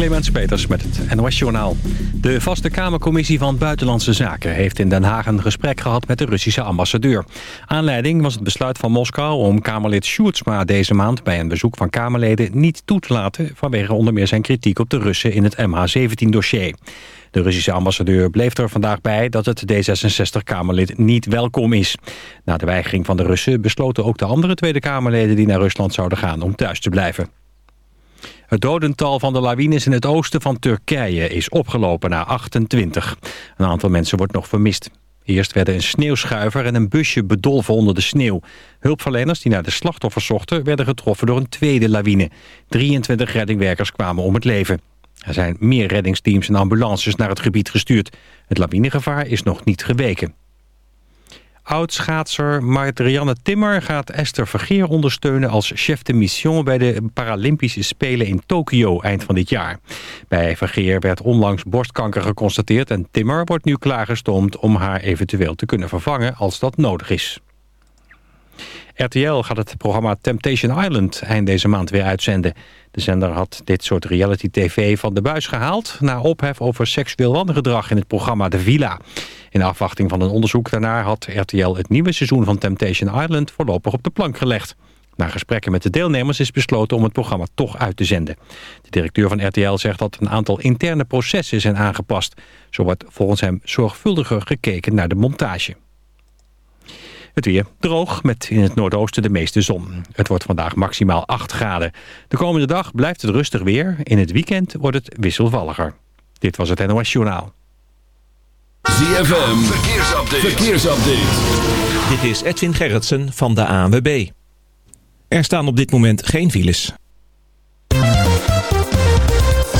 Clemens Peters met het NOS Journaal. De vaste Kamercommissie van Buitenlandse Zaken... heeft in Den Haag een gesprek gehad met de Russische ambassadeur. Aanleiding was het besluit van Moskou om Kamerlid Sjoerdsma deze maand... bij een bezoek van Kamerleden niet toe te laten... vanwege onder meer zijn kritiek op de Russen in het MH17-dossier. De Russische ambassadeur bleef er vandaag bij dat het D66-Kamerlid niet welkom is. Na de weigering van de Russen besloten ook de andere Tweede Kamerleden... die naar Rusland zouden gaan om thuis te blijven. Het dodental van de lawines in het oosten van Turkije is opgelopen naar 28. Een aantal mensen wordt nog vermist. Eerst werden een sneeuwschuiver en een busje bedolven onder de sneeuw. Hulpverleners die naar de slachtoffers zochten... werden getroffen door een tweede lawine. 23 reddingwerkers kwamen om het leven. Er zijn meer reddingsteams en ambulances naar het gebied gestuurd. Het lawinegevaar is nog niet geweken. Oudschaatser Marianne Timmer gaat Esther Vergeer ondersteunen als chef de mission bij de Paralympische Spelen in Tokio eind van dit jaar. Bij Vergeer werd onlangs borstkanker geconstateerd en Timmer wordt nu klaargestoomd om haar eventueel te kunnen vervangen als dat nodig is. RTL gaat het programma Temptation Island eind deze maand weer uitzenden. De zender had dit soort reality-tv van de buis gehaald... na ophef over seksueel wangedrag in het programma De Villa. In afwachting van een onderzoek daarna had RTL het nieuwe seizoen van Temptation Island voorlopig op de plank gelegd. Na gesprekken met de deelnemers is besloten om het programma toch uit te zenden. De directeur van RTL zegt dat een aantal interne processen zijn aangepast. Zo wordt volgens hem zorgvuldiger gekeken naar de montage. Het weer droog met in het noordoosten de meeste zon. Het wordt vandaag maximaal 8 graden. De komende dag blijft het rustig weer. In het weekend wordt het wisselvalliger. Dit was het NOS Journaal. ZFM, verkeersupdate. verkeersupdate. Dit is Edwin Gerritsen van de ANWB. Er staan op dit moment geen files.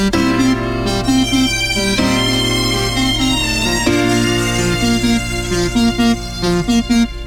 Thank you.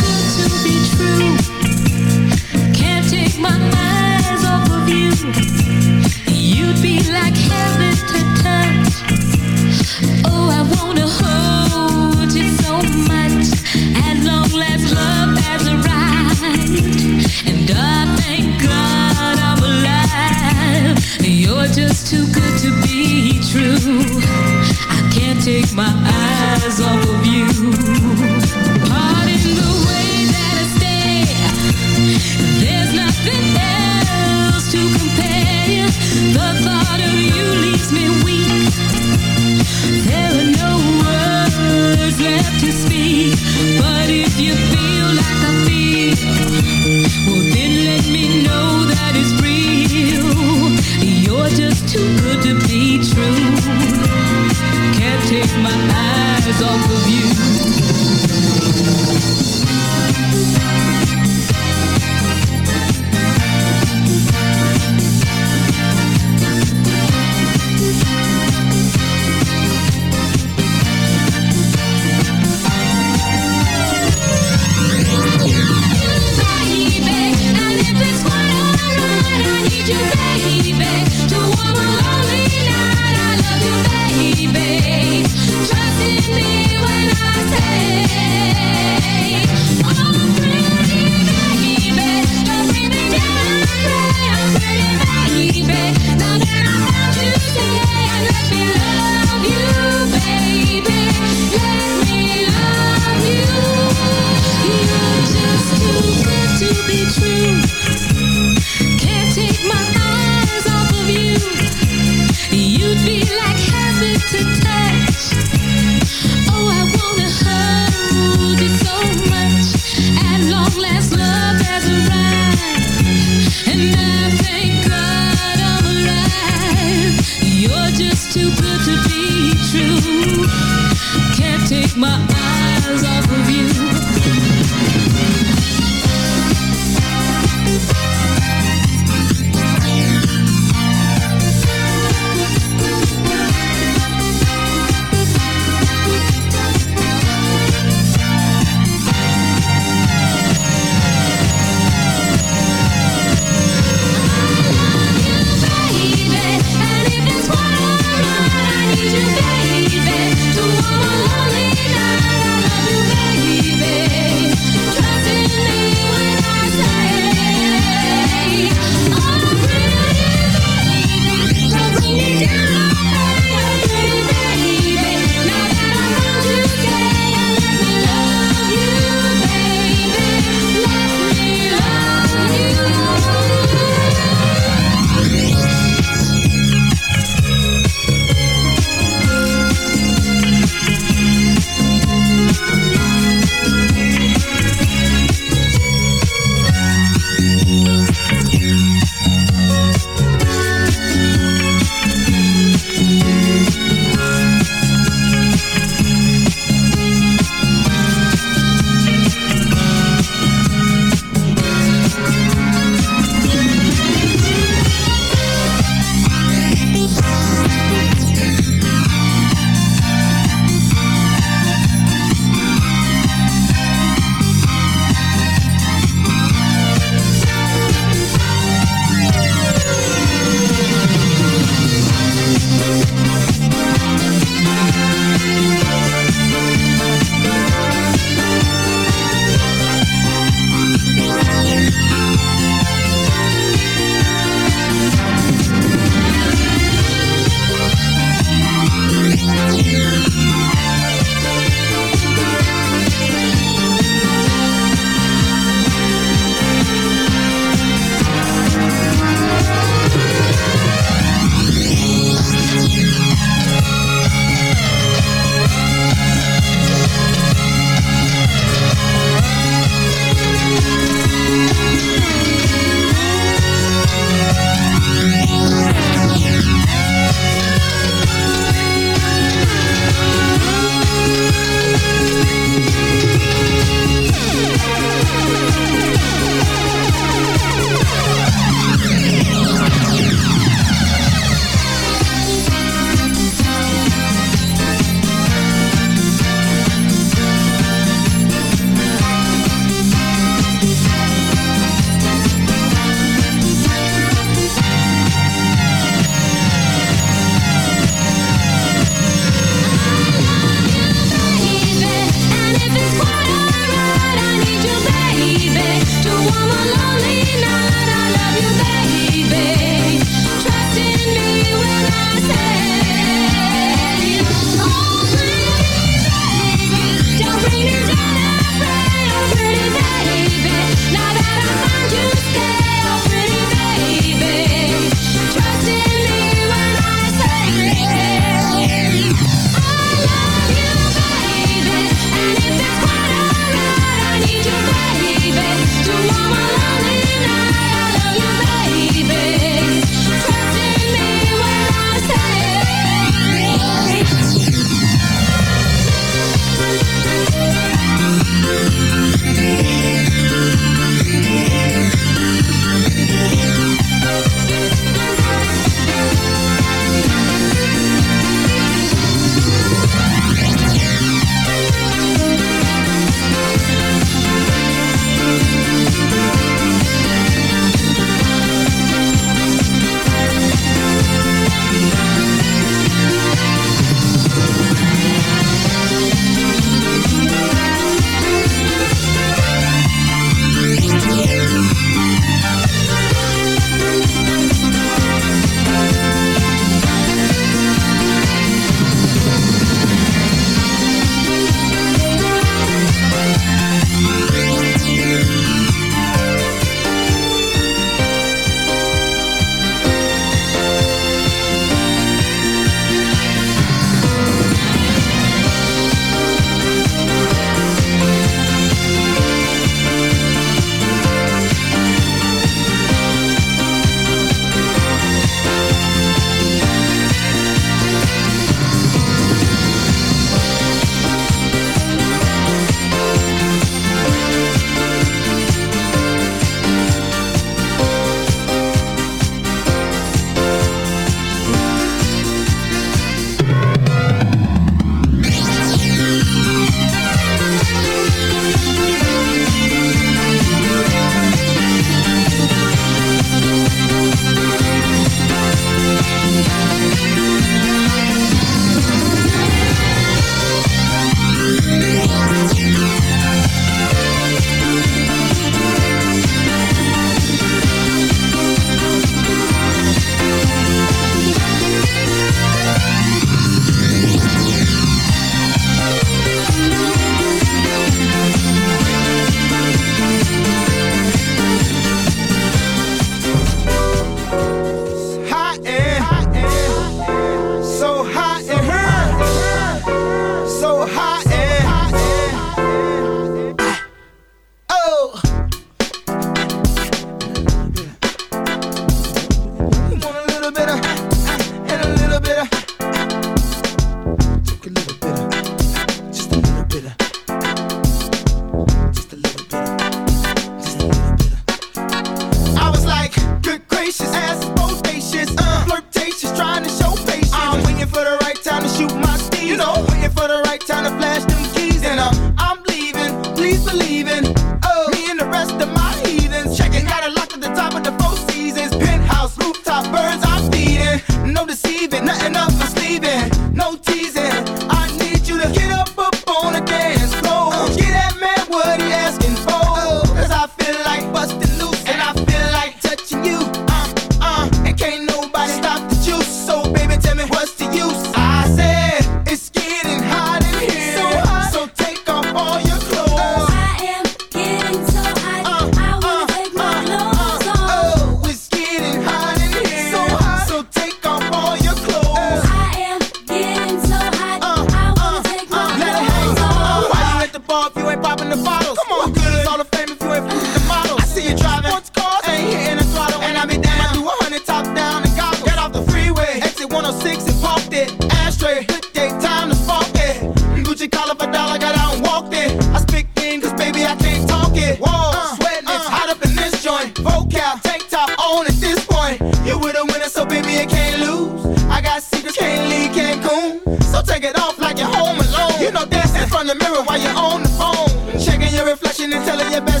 the mirror while you're on the phone. Checking your reflection and telling your best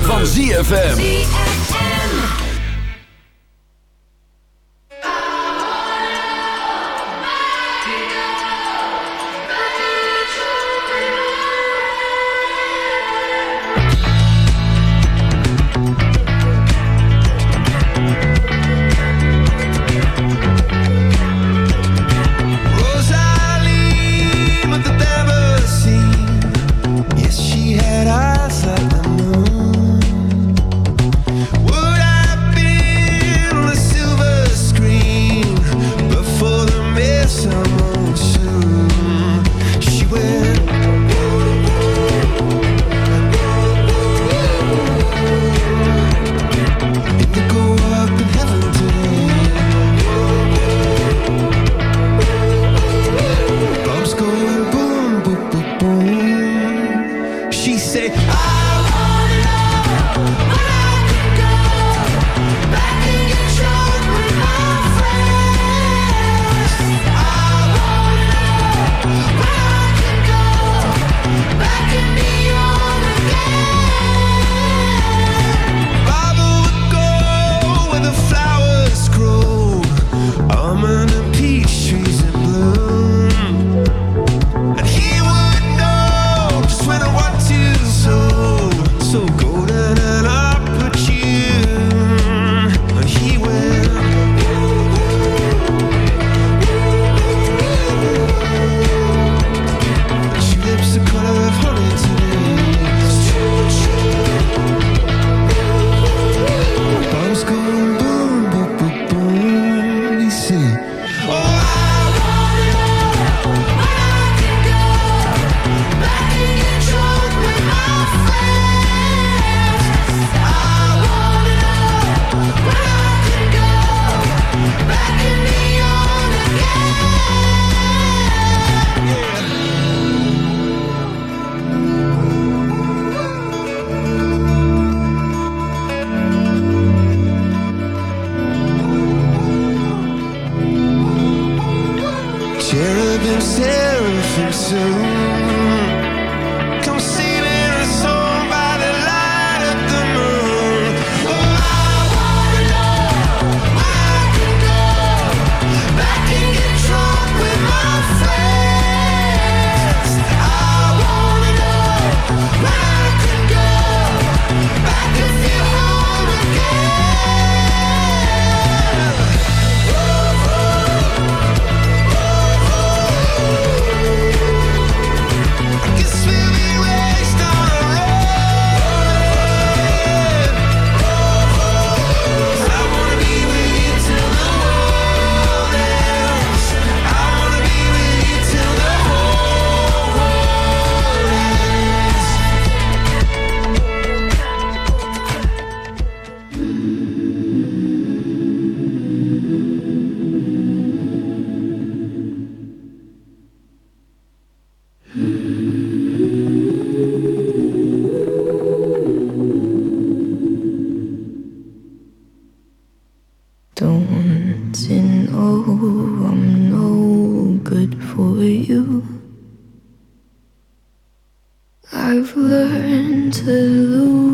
van ZFM. good for you. I've learned to lose.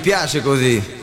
Piace così.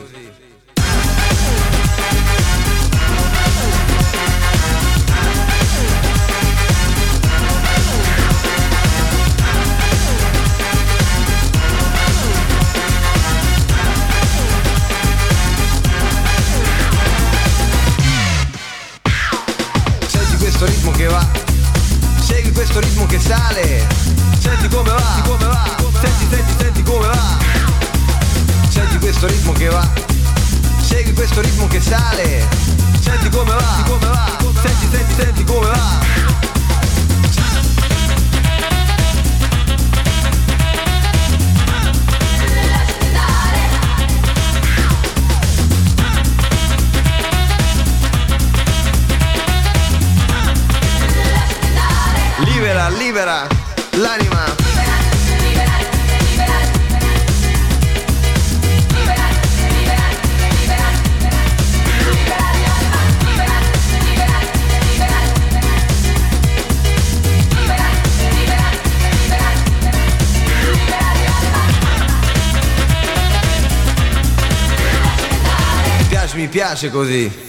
piace così.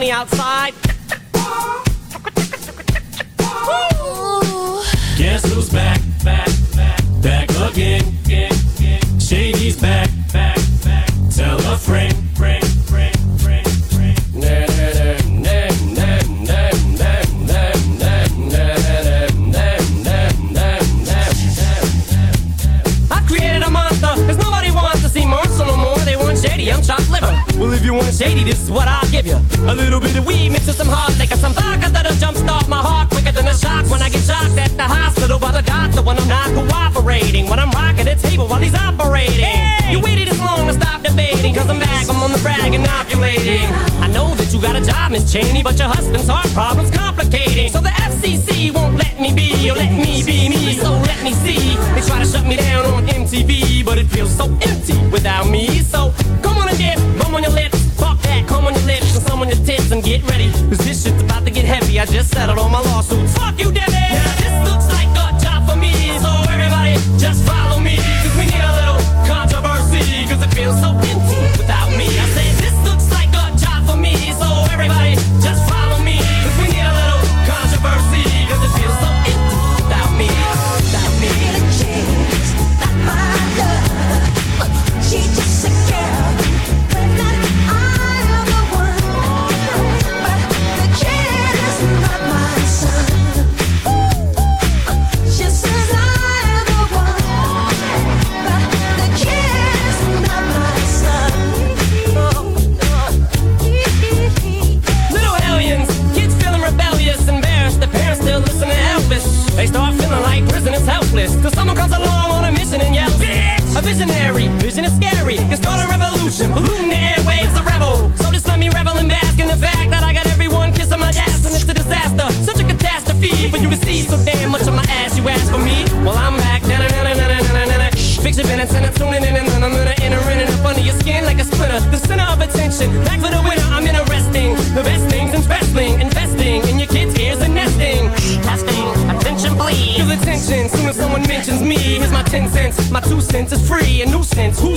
on the outside. Guess who's back, back, back, back again? Shady's back, back, back. Tell a friend, friend, I created a nobody wants to see Marcel no more. They want Shady, I'm liver. Well, if you want Shady, this is what I give you. A little bit of weed mixed with some hard liquor, some vodka that'll jumpstart my heart quicker than a shock when I get shocked at the hospital by the doctor when I'm not cooperating. When I'm rocking the table while he's operating. You waited this long to stop debating, cause I'm back, I'm on the brag inoculating. I know that you got a job, Miss Cheney, but your husband's heart problem's complicating. So the FCC won't let me be, or let me be me, so let me see. They try to shut me down on MTV, but it feels so empty without me. So come on and dip, bum on your lips, that, come on your lips, and some on your tits, and get ready. Cause this shit's about to get heavy, I just settled all my lawsuits. Fuck you, Debbie! Now this looks like a job for me, so everybody just follow me. Cause we need a little controversy, cause it feels so empty revolution, polluting the airwaves, a rebel. So just let me revel and bask in the fact that I got everyone kissing my ass and it's a disaster. Such a catastrophe for you to see so damn much of my ass. You ask for me? Well, I'm back. Na, na, na, na, na, na, na, na. Fix your minutes and I'm tuning in and then I'm gonna enter in and up under your skin like a splinter. The center of attention, back for the winner. I'm interesting. The best things in wrestling, investing in your kids' ears and nesting. Testing, attention please. Feel attention soon as someone mentions me. Here's my 10 cents, my 2 cents is free. A nuisance, who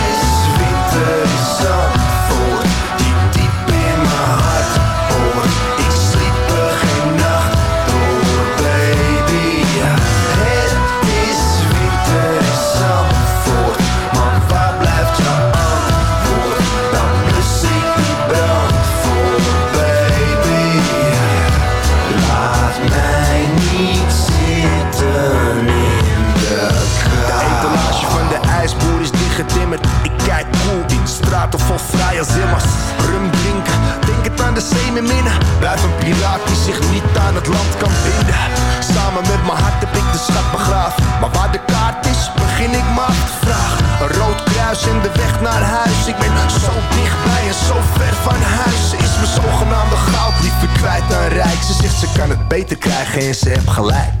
geen ze gelijk.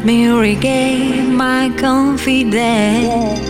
help me regain my confidence.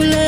you love